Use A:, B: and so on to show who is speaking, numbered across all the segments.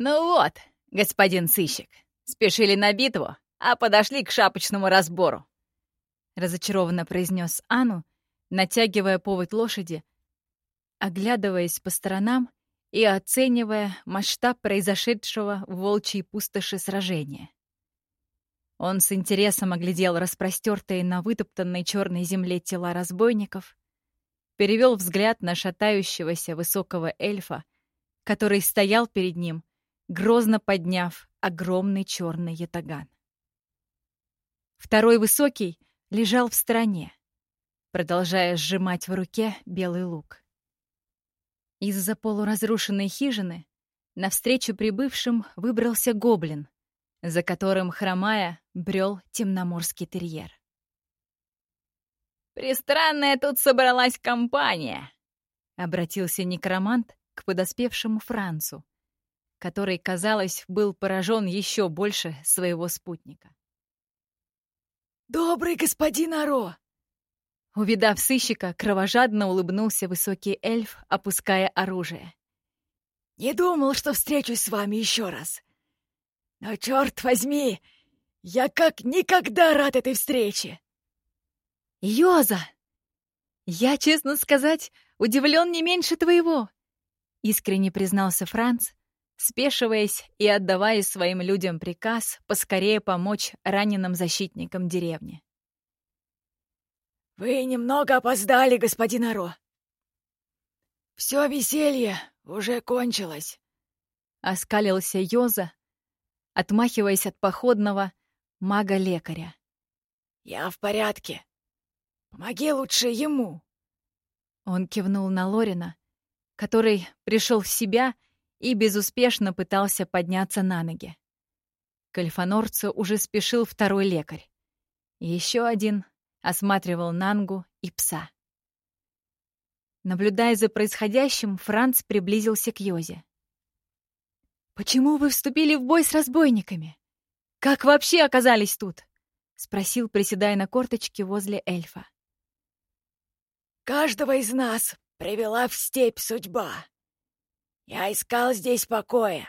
A: «Ну вот, господин сыщик, спешили на битву, а подошли к шапочному разбору», — разочарованно произнес Ану, натягивая повод лошади, оглядываясь по сторонам и оценивая масштаб произошедшего в волчьей пустоши сражения. Он с интересом оглядел распростертые на вытоптанной черной земле тела разбойников, перевел взгляд на шатающегося высокого эльфа, который стоял перед ним, грозно подняв огромный черный ятаган. Второй высокий лежал в стороне, продолжая сжимать в руке белый лук. Из-за полуразрушенной хижины навстречу прибывшим выбрался гоблин, за которым, хромая, брел темноморский терьер.
B: «Пристранная тут собралась компания», —
A: обратился некромант к подоспевшему Францу, который, казалось, был поражен еще больше своего спутника.
C: «Добрый господин Аро!»
A: Увидав сыщика, кровожадно улыбнулся высокий эльф, опуская оружие.
C: «Не думал, что встречусь с вами еще раз. Но, черт возьми, я как никогда рад этой встрече!»
A: «Йоза! Я, честно сказать, удивлен не меньше твоего!» Искренне признался Франц, спешиваясь и отдавая своим людям приказ поскорее помочь раненым защитникам деревни.
C: «Вы немного опоздали, господин Аро. Все веселье уже кончилось», —
A: оскалился Йоза, отмахиваясь от походного мага-лекаря.
C: «Я в порядке. Помоги лучше ему».
A: Он кивнул на Лорина, который пришел в себя и безуспешно пытался подняться на ноги. К Альфанорцу уже спешил второй лекарь. Еще один осматривал Нангу и пса. Наблюдая за происходящим, Франц приблизился к Йозе. «Почему вы вступили в бой с разбойниками? Как вообще оказались тут?» — спросил, приседая на корточке возле эльфа.
C: «Каждого из нас привела в степь судьба. Я искал здесь покоя.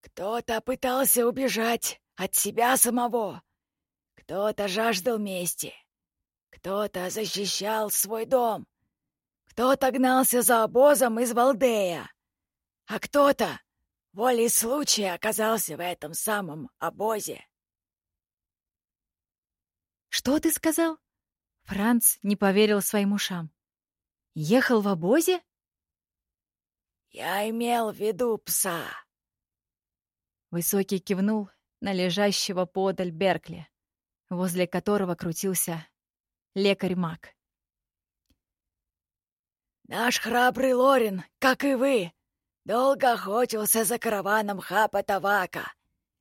C: Кто-то пытался убежать от себя самого, кто-то жаждал мести, кто-то защищал свой дом, кто-то гнался за обозом из Валдея, а кто-то волей случая оказался в этом самом обозе.
A: «Что ты сказал?» Франц не поверил своим ушам. «Ехал в обозе?»
C: «Я имел в виду пса».
A: Высокий кивнул на лежащего подаль Беркли, возле которого крутился лекарь-маг.
C: «Наш храбрый Лорин, как и вы, долго охотился за караваном Хапа Тавака,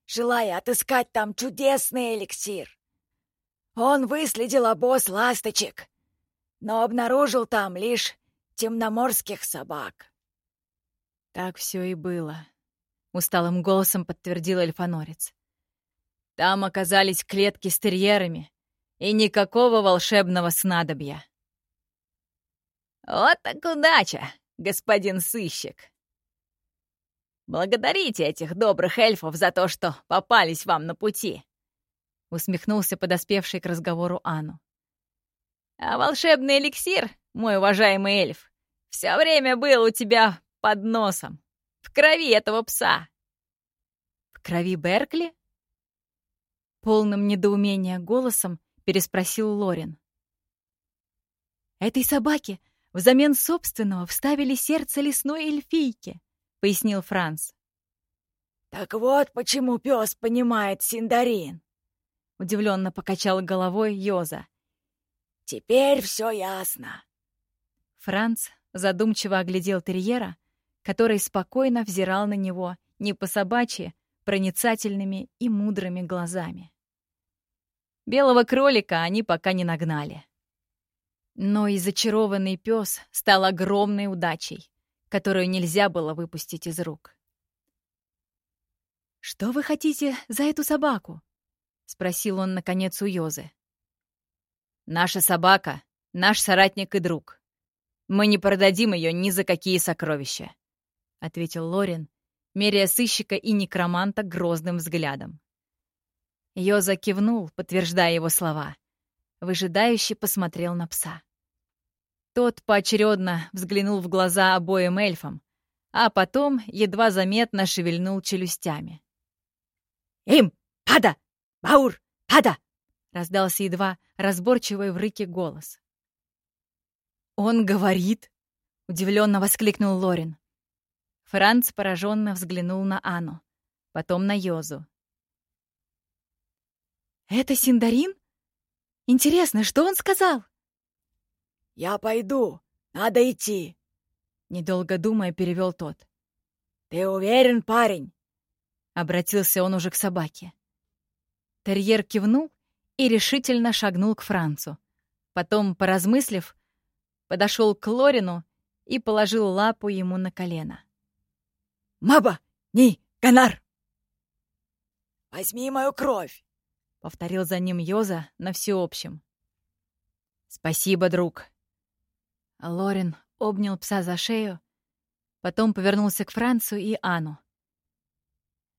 C: желая отыскать там чудесный эликсир. Он выследил обоз ласточек, но обнаружил там лишь темноморских собак».
A: «Так все и было», — усталым голосом подтвердил эльфанорец. «Там оказались клетки с терьерами, и никакого волшебного снадобья.
B: Вот так удача, господин сыщик. Благодарите этих добрых эльфов за то, что попались вам на пути. Усмехнулся подоспевший к разговору Ану. А волшебный эликсир, мой уважаемый эльф, все время был у тебя под носом, в крови этого пса.
A: В крови Беркли? Полным недоумения голосом переспросил Лорин. «Этой собаке взамен собственного вставили сердце лесной эльфийки», — пояснил Франц.
C: «Так вот почему пес понимает Синдарин», — удивленно покачал головой Йоза. «Теперь все ясно».
A: Франц задумчиво оглядел терьера, который спокойно взирал на него не по собачьи, проницательными и мудрыми глазами. Белого кролика они пока не нагнали. Но и зачарованный пес стал огромной удачей, которую нельзя было выпустить из рук. «Что вы хотите за эту собаку?» — спросил он, наконец, у Йозы. «Наша собака — наш соратник и друг. Мы не продадим ее ни за какие сокровища», — ответил Лорин, меряя сыщика и некроманта грозным взглядом. Йоза кивнул, подтверждая его слова. Выжидающе посмотрел на пса. Тот поочередно взглянул в глаза обоим эльфам, а потом едва заметно шевельнул челюстями.
C: «Им! Пада! Баур! Пада!»
A: — раздался едва разборчивый в рыке голос. «Он говорит!» — удивленно воскликнул Лорин. Франц пораженно взглянул на Анну, потом на Йозу. «Это Синдарин? Интересно, что он сказал?»
C: «Я пойду. Надо идти», — недолго думая перевел тот. «Ты уверен, парень?»
A: Обратился он уже к собаке. Терьер кивнул и решительно шагнул к Францу. Потом, поразмыслив, подошел к Лорину и положил лапу ему на колено.
C: «Маба! Ни! Канар!» «Возьми мою кровь!»
A: — повторил за ним Йоза на всеобщем. «Спасибо, друг!» Лорин обнял пса за шею, потом повернулся к Францу и Ану.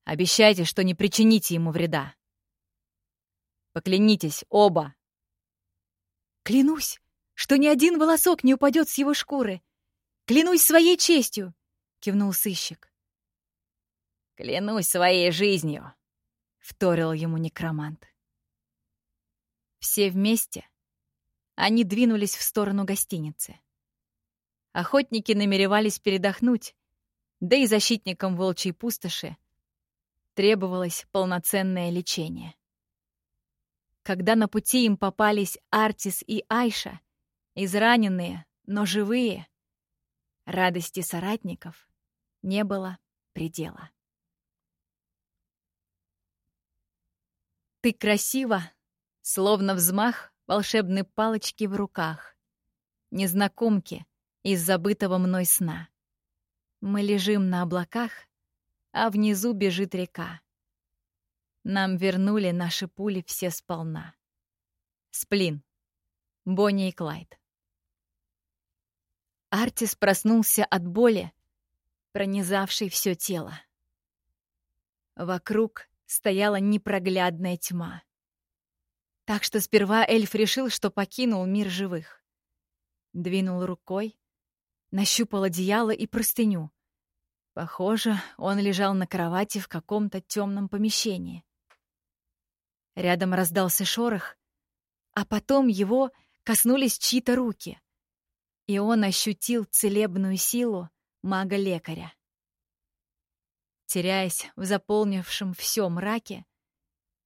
A: «Обещайте, что не причините ему вреда!» Поклянитесь, оба!»
B: «Клянусь, что ни один волосок не упадет с его шкуры! Клянусь своей честью!» — кивнул сыщик.
A: «Клянусь своей жизнью!» — вторил ему некромант. Все вместе они двинулись в сторону гостиницы. Охотники намеревались передохнуть, да и защитникам волчьей пустоши требовалось полноценное лечение. Когда на пути им попались Артис и Айша, израненные, но живые, радости соратников не было предела. Ты красива, словно взмах волшебной палочки в руках, незнакомки из забытого мной сна. Мы лежим на облаках, а внизу бежит река. Нам вернули наши пули все сполна. Сплин. Бонни и Клайд. Артис проснулся от боли, пронизавшей все тело. Вокруг стояла непроглядная тьма. Так что сперва эльф решил, что покинул мир живых. Двинул рукой, нащупал одеяло и простыню. Похоже, он лежал на кровати в каком-то темном помещении. Рядом раздался шорох, а потом его коснулись чьи-то руки, и он ощутил целебную силу мага-лекаря. Теряясь в заполнившем все мраке,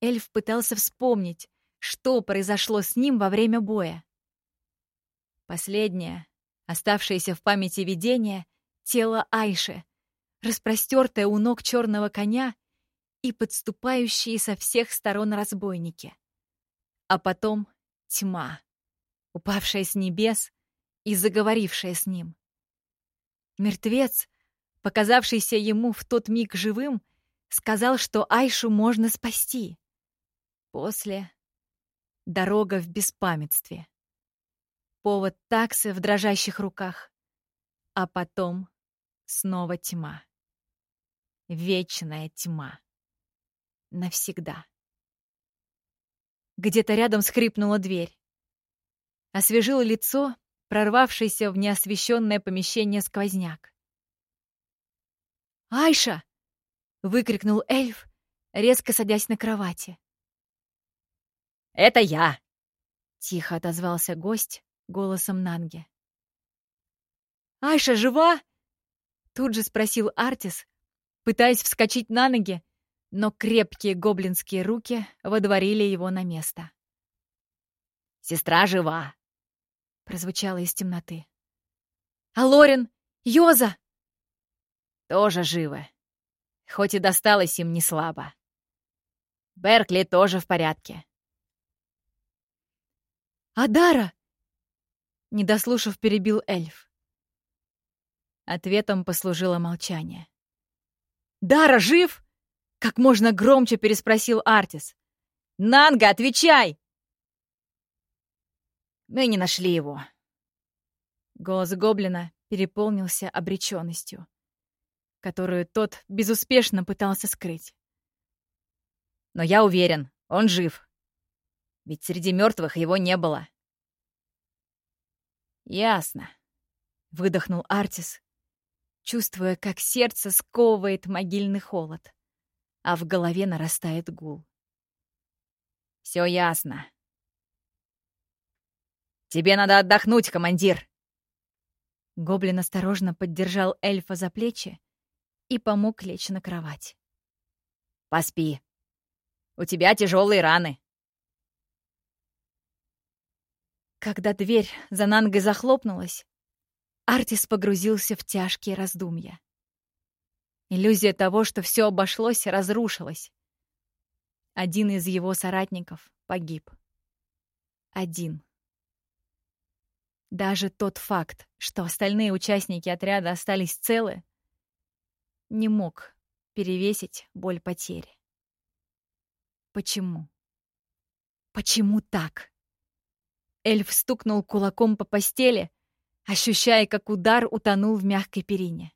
A: эльф пытался вспомнить, что произошло с ним во время боя. Последнее, оставшееся в памяти видение, тело Айши, распростертое у ног черного коня и подступающие со всех сторон разбойники. А потом тьма, упавшая с небес и заговорившая с ним. Мертвец, показавшийся ему в тот миг живым, сказал, что Айшу можно спасти. После — дорога в беспамятстве. Повод таксы в дрожащих руках. А потом снова тьма. Вечная тьма навсегда. Где-то рядом скрипнула дверь. Освежил лицо, прорвавшийся в неосвещенное помещение сквозняк. «Айша!» — выкрикнул эльф, резко садясь на кровати.
B: «Это я!»
A: — тихо отозвался гость голосом Нанги. «Айша жива?» — тут же спросил Артис, пытаясь вскочить на ноги, но крепкие гоблинские руки водворили его на место.
B: «Сестра жива!»
A: — прозвучало из темноты. «А Лорин? Йоза?»
B: «Тоже живы, хоть и досталось им не слабо. Беркли тоже в порядке».
A: «А Дара?» Не дослушав, перебил эльф. Ответом послужило молчание. «Дара жив?» Как можно громче переспросил Артис. «Нанга, отвечай!»
B: «Мы не нашли его».
A: Голос гоблина переполнился обреченностью. Которую тот безуспешно пытался скрыть.
B: Но я уверен, он жив. Ведь среди мертвых его не было.
A: Ясно. Выдохнул Артис, чувствуя, как сердце сковывает могильный холод, а в голове нарастает гул.
B: Все ясно. Тебе надо отдохнуть, командир.
A: Гоблин осторожно поддержал эльфа за плечи и помог лечь на кровать.
B: Поспи. У тебя тяжелые раны.
A: Когда дверь за Нангой захлопнулась, Артис погрузился в тяжкие раздумья. Иллюзия того, что все обошлось, разрушилась. Один из его соратников погиб. Один. Даже тот факт, что остальные участники отряда остались целы, не мог перевесить боль потери. Почему? Почему так? Эльф стукнул кулаком по постели, ощущая, как удар утонул в мягкой перине.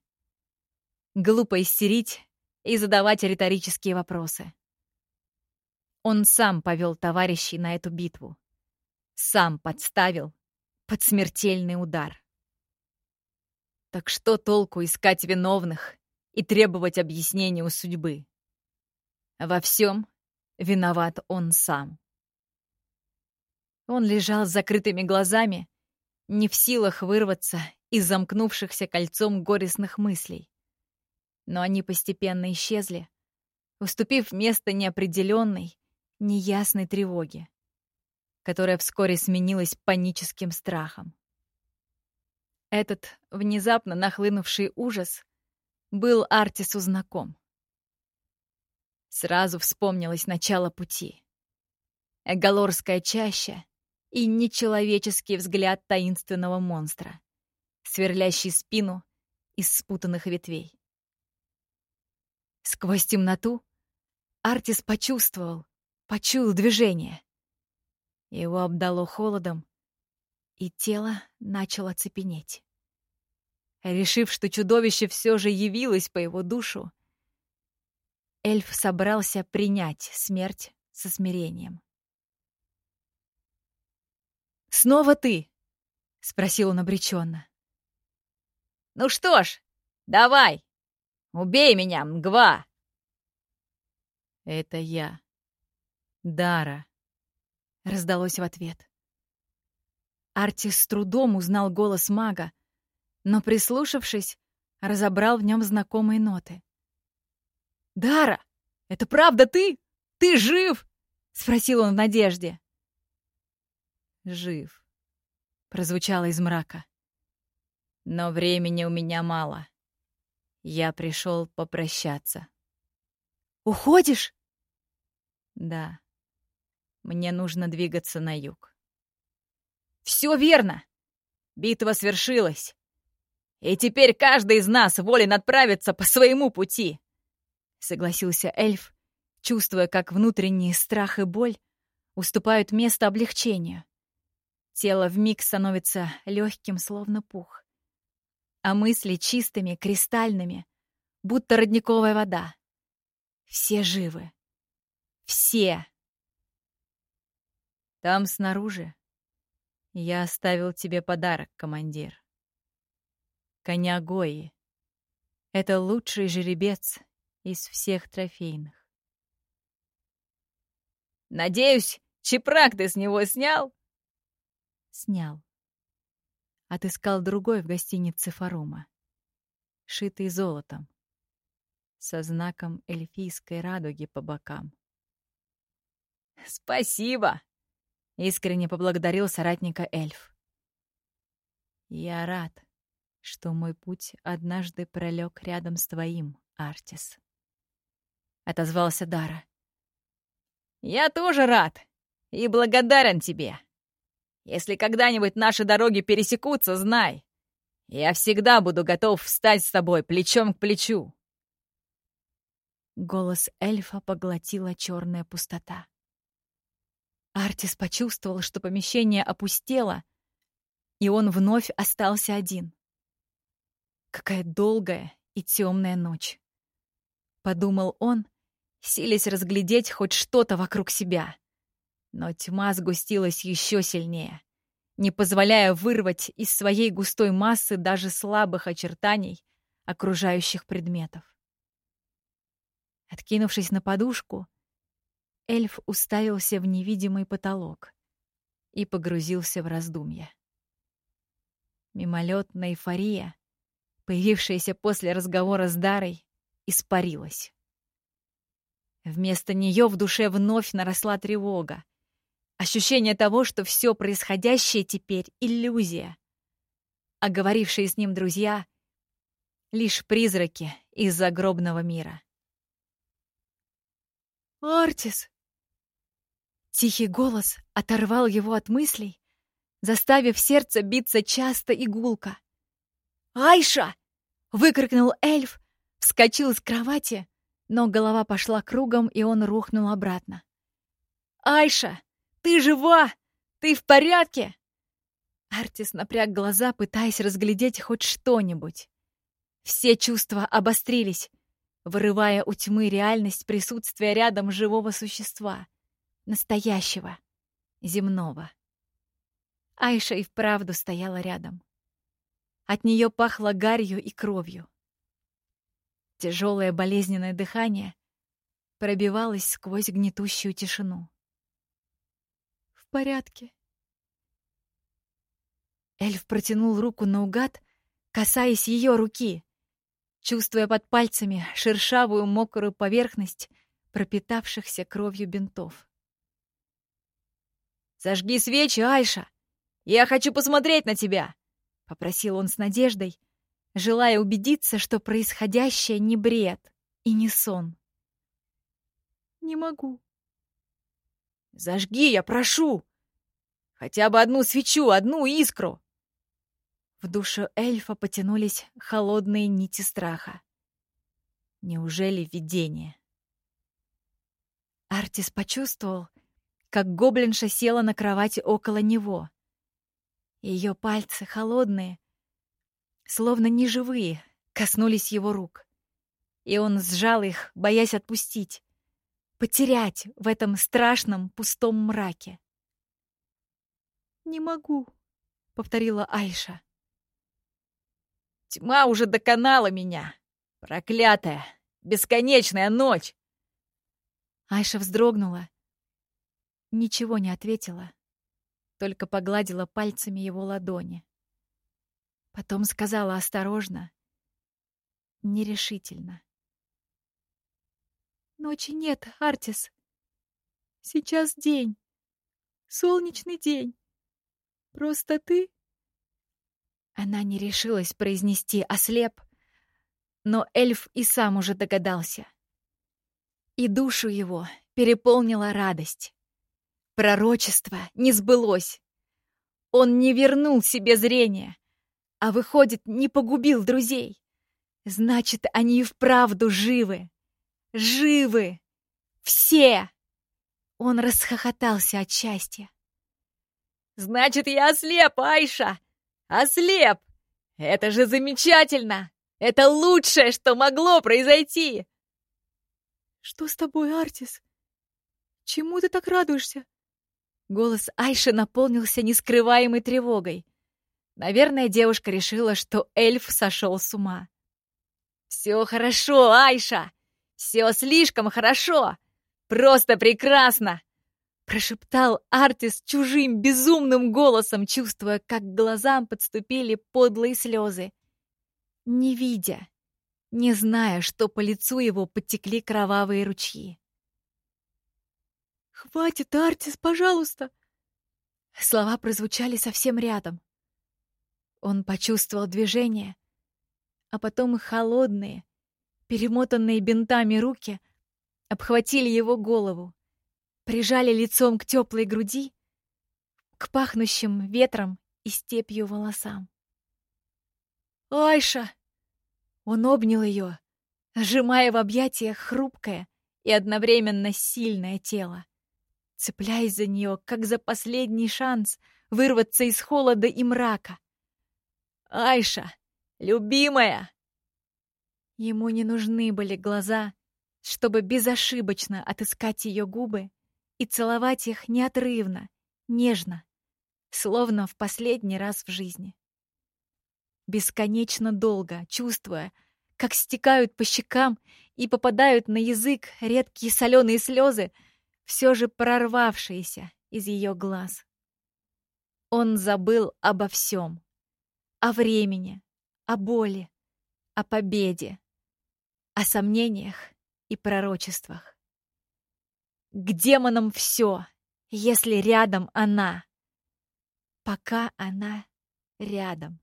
A: Глупо истерить и задавать риторические вопросы. Он сам повел товарищей на эту битву. Сам подставил под смертельный удар. Так что толку искать виновных и требовать объяснения у судьбы? Во всем виноват он сам. Он лежал с закрытыми глазами, не в силах вырваться из замкнувшихся кольцом горестных мыслей. Но они постепенно исчезли, уступив место неопределенной, неясной тревоге, которая вскоре сменилась паническим страхом. Этот внезапно нахлынувший ужас был Артису знаком. Сразу вспомнилось начало пути. Эгалорская чаща и нечеловеческий взгляд таинственного монстра, сверлящий спину из спутанных ветвей. Сквозь темноту Артис почувствовал, почуял движение. Его обдало холодом, и тело начало цепенеть. Решив, что чудовище все же явилось по его душу, эльф собрался принять смерть со смирением. «Снова ты?» — спросил он обреченно.
B: «Ну что ж, давай! Убей меня, мгва!»
A: «Это я. Дара», — раздалось в ответ. Артис с трудом узнал голос мага, но, прислушавшись, разобрал в нем знакомые ноты. «Дара, это правда ты? Ты жив?» — спросил он в надежде
B: жив», — прозвучало из мрака. «Но времени у меня мало. Я пришел попрощаться».
A: «Уходишь?»
B: «Да. Мне нужно двигаться на юг».
A: «Все верно! Битва свершилась. И теперь каждый из нас волен отправиться по своему пути», — согласился эльф, чувствуя, как внутренний страх и боль уступают место облегчению. Тело вмиг становится легким, словно пух. А мысли чистыми, кристальными, будто родниковая вода. Все живы. Все.
B: Там снаружи я оставил тебе подарок, командир. Коня Гои. Это лучший жеребец из всех трофейных.
A: Надеюсь, чепрак ты с него снял?
B: Снял. Отыскал другой в гостинице Фарума. Шитый золотом. Со знаком эльфийской радуги по бокам.
A: «Спасибо!» — искренне поблагодарил соратника эльф.
B: «Я рад, что мой путь однажды пролег рядом с твоим, Артис», — отозвался Дара.
A: «Я тоже рад и благодарен тебе!» Если когда-нибудь наши дороги пересекутся, знай, я всегда буду готов встать с тобой плечом к плечу.
B: Голос эльфа поглотила черная пустота.
A: Артис почувствовал, что помещение опустело, и он вновь остался один. Какая долгая и темная ночь. Подумал он, силясь разглядеть хоть что-то вокруг себя. Но тьма сгустилась еще сильнее, не позволяя вырвать из своей густой массы даже слабых очертаний окружающих предметов. Откинувшись на подушку, эльф уставился в невидимый потолок и погрузился в раздумья. Мимолетная эйфория, появившаяся после разговора с Дарой, испарилась. Вместо нее в душе вновь наросла тревога. Ощущение того, что все происходящее теперь — иллюзия. А говорившие с ним друзья — лишь призраки из загробного мира. «Артис!» Тихий голос оторвал его от мыслей, заставив сердце биться часто и гулко. «Айша!» — выкрикнул эльф, вскочил с кровати, но голова пошла кругом, и он рухнул обратно. «Айша, ты жива? Ты в порядке?» Артис напряг глаза, пытаясь разглядеть хоть что-нибудь. Все чувства обострились, вырывая у тьмы реальность присутствия рядом живого существа, настоящего, земного. Айша и вправду стояла рядом. От нее пахло гарью и кровью. Тяжелое болезненное дыхание пробивалось сквозь гнетущую тишину. «В порядке». Эльф протянул руку наугад, касаясь ее руки чувствуя под пальцами шершавую мокрую поверхность пропитавшихся кровью бинтов. «Зажги свечи, Айша! Я хочу посмотреть на тебя!» — попросил он с надеждой, желая убедиться, что происходящее не бред и не сон. «Не могу». «Зажги, я прошу! Хотя бы одну свечу, одну искру!» В душу эльфа потянулись холодные нити страха. Неужели видение? Артис почувствовал, как гоблинша села на кровати около него. Ее пальцы, холодные, словно неживые, коснулись его рук. И он сжал их, боясь отпустить, потерять в этом страшном пустом мраке. «Не могу», — повторила Айша. Тьма уже доконала меня. Проклятая, бесконечная ночь. Айша вздрогнула. Ничего не ответила, только погладила пальцами его ладони. Потом сказала осторожно, нерешительно. «Ночи нет, Артис. Сейчас день. Солнечный день. Просто ты она не решилась произнести «ослеп», но эльф и сам уже догадался. И душу его переполнила радость. Пророчество не сбылось. Он не вернул себе зрение, а, выходит, не погубил друзей. Значит, они и вправду живы. Живы! Все! Он расхохотался от счастья. «Значит, я ослеп, Айша!» Ослеп! Это же замечательно! Это лучшее, что могло произойти!» «Что с тобой, Артис? Чему ты так радуешься?» Голос Айши наполнился нескрываемой тревогой. Наверное, девушка решила, что эльф сошел с ума. «Все хорошо, Айша! Все слишком хорошо! Просто прекрасно! Прошептал Артис чужим безумным голосом, чувствуя, как к глазам подступили подлые слезы. Не видя, не зная, что по лицу его подтекли кровавые ручьи. «Хватит, Артис, пожалуйста!» Слова прозвучали совсем рядом. Он почувствовал движение, а потом холодные, перемотанные бинтами руки обхватили его голову прижали лицом к теплой груди, к пахнущим ветром и степью волосам. «Айша!» Он обнял ее, сжимая в объятиях хрупкое и одновременно сильное тело, цепляясь за нее, как за последний шанс вырваться из холода и мрака. «Айша! Любимая!» Ему не нужны были глаза, чтобы безошибочно отыскать ее губы и целовать их неотрывно, нежно, словно в последний раз в жизни. Бесконечно долго, чувствуя, как стекают по щекам и попадают на язык редкие соленые слезы, все же прорвавшиеся из ее глаз. Он забыл обо всем. О времени, о боли, о победе, о сомнениях и пророчествах. К демонам все, если рядом она. Пока она рядом.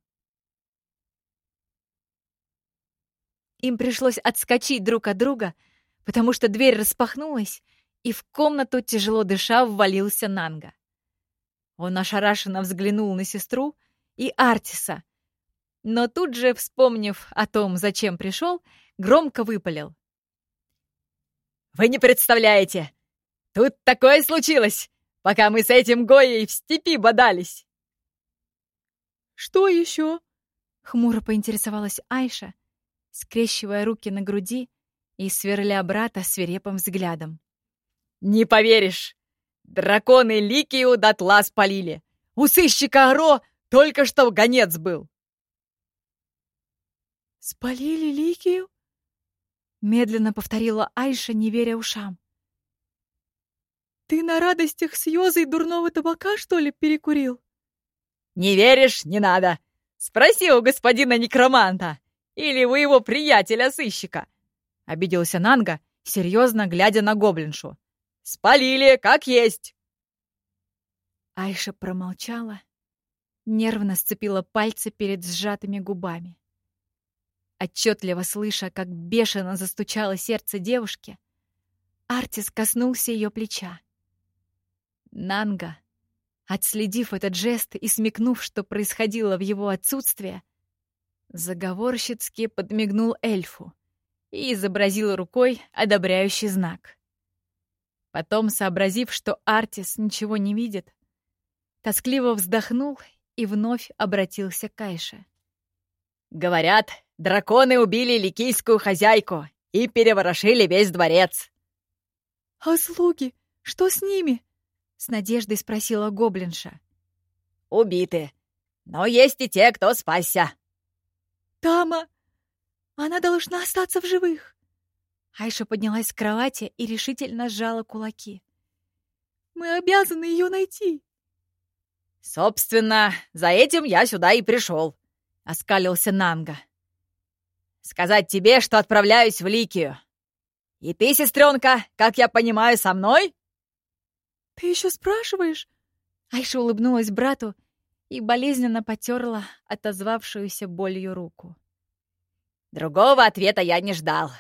A: Им пришлось отскочить друг от друга, потому что дверь распахнулась, и в комнату, тяжело дыша, ввалился Нанга. Он ошарашенно взглянул на сестру и Артиса, но тут же, вспомнив о том, зачем пришел, громко выпалил. «Вы не представляете! Тут такое случилось, пока мы с этим Гоей в степи бодались!» «Что еще?» — хмуро поинтересовалась Айша, скрещивая руки на груди и сверля брата свирепым взглядом. «Не поверишь! Драконы Ликию дотла спалили! У сыщика Аро только что гонец был!» «Спалили Ликию?» Медленно повторила Айша, не веря ушам. «Ты на радостях с Йозой дурного табака, что ли, перекурил?» «Не веришь? Не надо! Спроси у господина некроманта! Или у его приятеля-сыщика!» Обиделся Нанга, серьезно глядя на гоблиншу. «Спалили, как есть!» Айша промолчала, нервно сцепила пальцы перед сжатыми губами. Отчетливо слыша, как бешено застучало сердце девушки, Артис коснулся ее плеча. Нанга, отследив этот жест и смекнув, что происходило в его отсутствие, заговорщицки подмигнул эльфу и изобразил рукой одобряющий знак. Потом, сообразив, что Артис ничего не видит, тоскливо вздохнул и вновь обратился к Айше. «Говорят, Драконы убили ликийскую хозяйку и переворошили весь дворец. «А слуги? Что с ними?» — с надеждой спросила гоблинша. «Убиты. Но есть и те, кто спасся». «Тама! Она должна остаться в живых!» Айша поднялась с кровати и решительно сжала кулаки. «Мы обязаны ее найти!» «Собственно, за этим я сюда и пришел», — оскалился Нанга. Сказать тебе, что отправляюсь в Ликию. И ты, сестренка, как я понимаю, со мной?» «Ты еще спрашиваешь?» Айша улыбнулась брату и болезненно потерла отозвавшуюся болью руку. «Другого ответа я не ждал.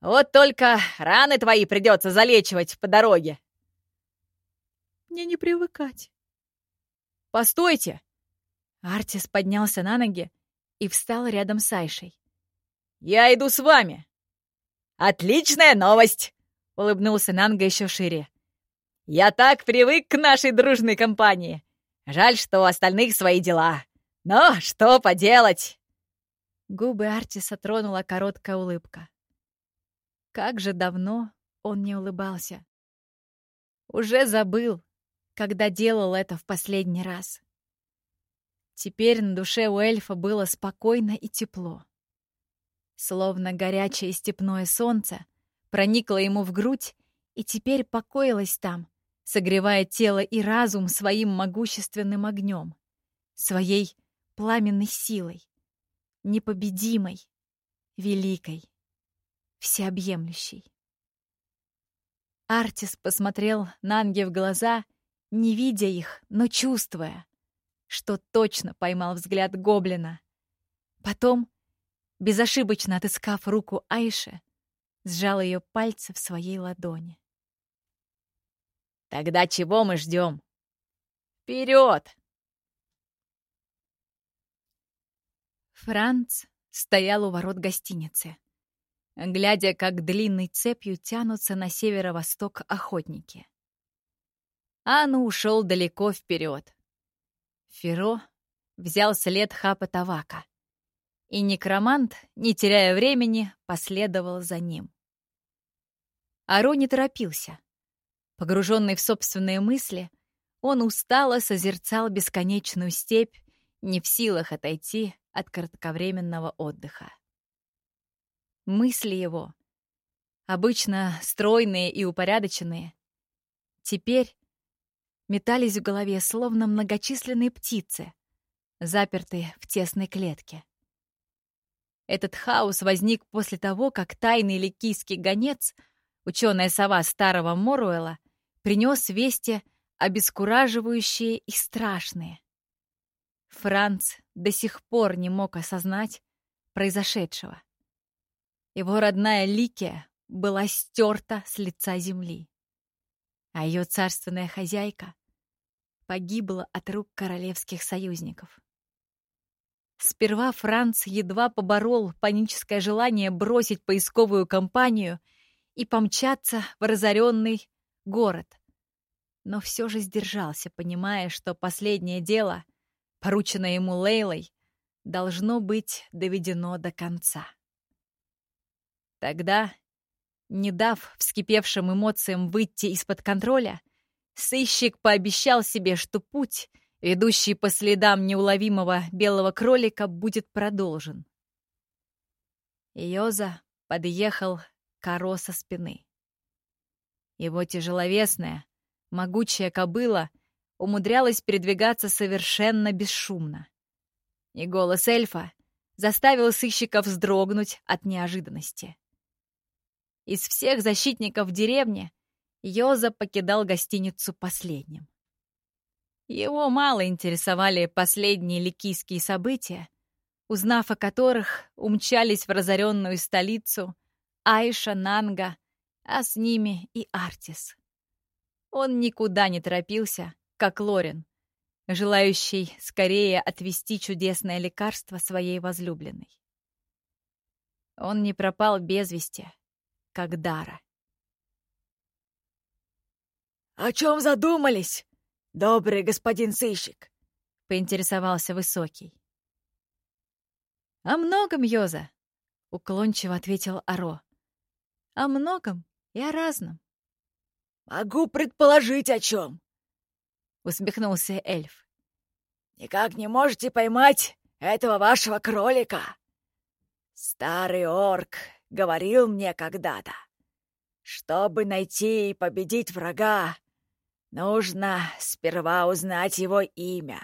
A: Вот только раны твои придется залечивать по дороге». «Мне не привыкать». «Постойте!» Артис поднялся на ноги и встал рядом с Айшей. «Я иду с вами!» «Отличная новость!» — улыбнулся Нанга еще шире. «Я так привык к нашей дружной компании! Жаль, что у остальных свои дела. Но что поделать!» Губы Артиса тронула короткая улыбка. Как же давно он не улыбался. Уже забыл, когда делал это в последний раз. Теперь на душе у эльфа было спокойно и тепло. Словно горячее степное солнце проникло ему в грудь и теперь покоилось там, согревая тело и разум своим могущественным огнем, своей пламенной силой, непобедимой, великой, всеобъемлющей. Артис посмотрел Нанге в глаза, не видя их, но чувствуя что точно поймал взгляд гоблина. Потом, безошибочно отыскав руку Айши, сжал ее пальцы в своей ладони. «Тогда чего мы ждем? Вперед!» Франц стоял у ворот гостиницы, глядя, как длинной цепью тянутся на северо-восток охотники. Анну ушел далеко вперед, Феро взял след Хапа Тавака И некромант, не теряя времени, последовал за ним. Аро не торопился. Погруженный в собственные мысли, он устало созерцал бесконечную степь, не в силах отойти от кратковременного отдыха. Мысли его, обычно стройные и упорядоченные, теперь метались в голове словно многочисленные птицы, запертые в тесной клетке. Этот хаос возник после того, как тайный ликийский гонец, ученая сова старого Моруэла, принес вести обескураживающие и страшные. Франц до сих пор не мог осознать произошедшего. Его родная Ликия была стерта с лица земли, а ее царственная хозяйка погибла от рук королевских союзников. Сперва Франц едва поборол паническое желание бросить поисковую кампанию и помчаться в разоренный город. Но все же сдержался, понимая, что последнее дело, порученное ему Лейлой, должно быть доведено до конца. Тогда, не дав вскипевшим эмоциям выйти из-под контроля, сыщик пообещал себе, что путь, ведущий по следам неуловимого белого кролика, будет продолжен. Йоза подъехал коро со спины. Его тяжеловесная, могучая кобыла умудрялась передвигаться совершенно бесшумно. И голос эльфа заставил сыщика вздрогнуть от неожиданности. Из всех защитников деревни Йоза покидал гостиницу последним. Его мало интересовали последние ликийские события, узнав о которых, умчались в разоренную столицу Айша, Нанга, а с ними и Артис. Он никуда не торопился, как Лорен, желающий скорее отвести чудесное лекарство своей возлюбленной. Он не пропал без вести, как Дара.
C: «О чем задумались?» «Добрый господин сыщик», — поинтересовался Высокий.
A: «О многом, Йоза», — уклончиво ответил Аро. «О многом и о разном».
C: «Могу предположить, о чем», — усмехнулся эльф. «Никак не можете поймать этого вашего кролика? Старый орк говорил мне когда-то, чтобы найти и победить врага, Нужно сперва узнать его имя,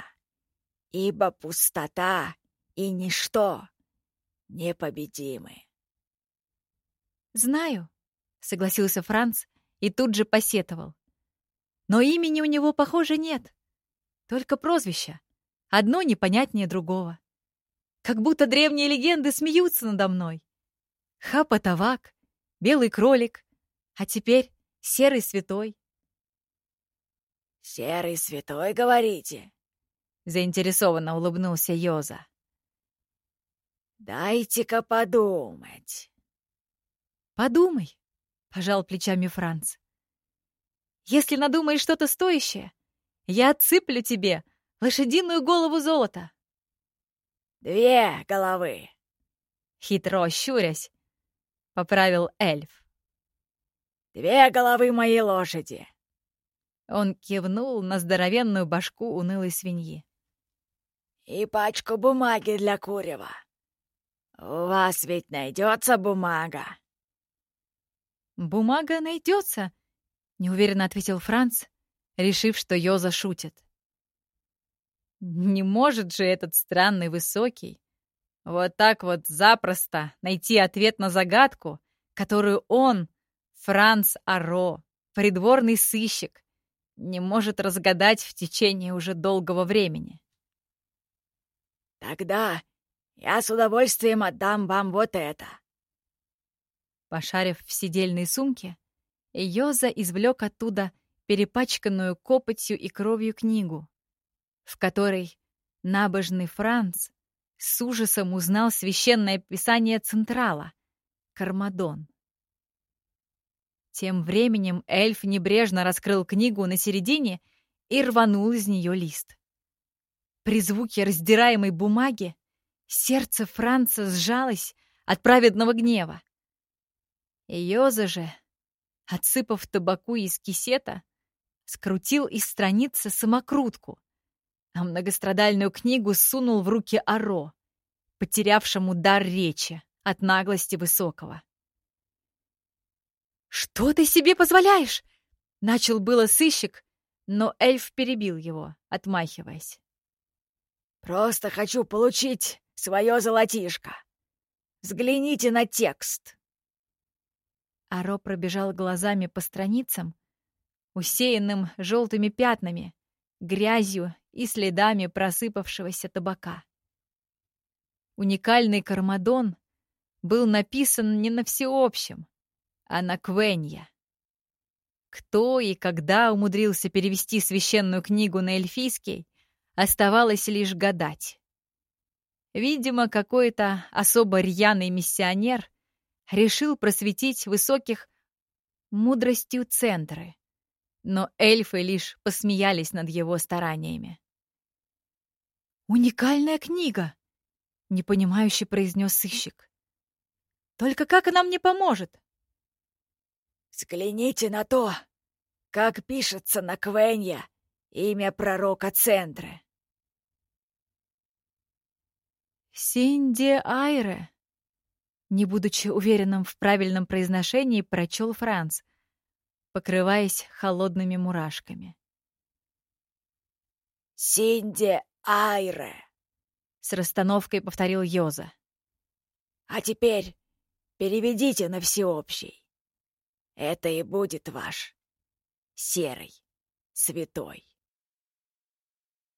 C: ибо пустота и ничто непобедимы.
A: «Знаю», — согласился Франц и тут же посетовал. «Но имени у него, похоже, нет. Только прозвище. Одно непонятнее другого. Как будто древние легенды смеются надо мной. Хапатавак, белый кролик, а теперь серый святой.
C: «Серый святой, говорите?» Заинтересованно улыбнулся Йоза. «Дайте-ка подумать».
A: «Подумай», — пожал плечами Франц. «Если надумаешь что-то стоящее, я отсыплю тебе лошадиную голову золота».
C: «Две головы», —
A: хитро щурясь, поправил эльф.
C: «Две головы моей лошади.
A: Он кивнул на здоровенную башку унылой свиньи.
C: «И пачку бумаги для курева. У вас ведь найдется бумага?»
A: «Бумага найдется», — неуверенно ответил Франц, решив, что Йоза шутит. «Не может же этот странный высокий вот так вот запросто найти ответ на загадку, которую он, Франц Аро, придворный сыщик, не может разгадать в течение уже долгого времени.
C: «Тогда я с удовольствием отдам вам вот это».
A: Пошарив в сидельной сумке, Йоза извлек оттуда перепачканную копотью и кровью книгу, в которой набожный Франц с ужасом узнал священное писание Централа — Кармадон. Тем временем эльф небрежно раскрыл книгу на середине и рванул из нее лист. При звуке раздираемой бумаги Сердце Франца сжалось от праведного гнева. Йоза же, отсыпав табаку из кисета, скрутил из страницы самокрутку, а многострадальную книгу сунул в руки Аро, потерявшему дар речи от наглости высокого. «Что ты себе позволяешь?» — начал было сыщик, но эльф перебил его, отмахиваясь.
C: «Просто хочу получить свое золотишко. Взгляните на текст».
A: Аро пробежал глазами по страницам, усеянным желтыми пятнами, грязью и следами просыпавшегося табака. Уникальный Кармадон был написан не на всеобщем, а на Квенья. Кто и когда умудрился перевести священную книгу на эльфийский, оставалось лишь гадать. Видимо, какой-то особо рьяный миссионер решил просветить высоких мудростью центры, но эльфы лишь посмеялись над его стараниями. «Уникальная книга!» — непонимающе произнес сыщик. «Только как она мне поможет?»
C: «Взгляните на то, как пишется на Квенья имя пророка Центры».
A: «Синди Айре», не будучи уверенным в правильном произношении, прочел Франц, покрываясь холодными мурашками.
C: «Синди Айре», —
A: с расстановкой повторил Йоза.
C: «А теперь переведите на всеобщий. Это и будет ваш серый святой».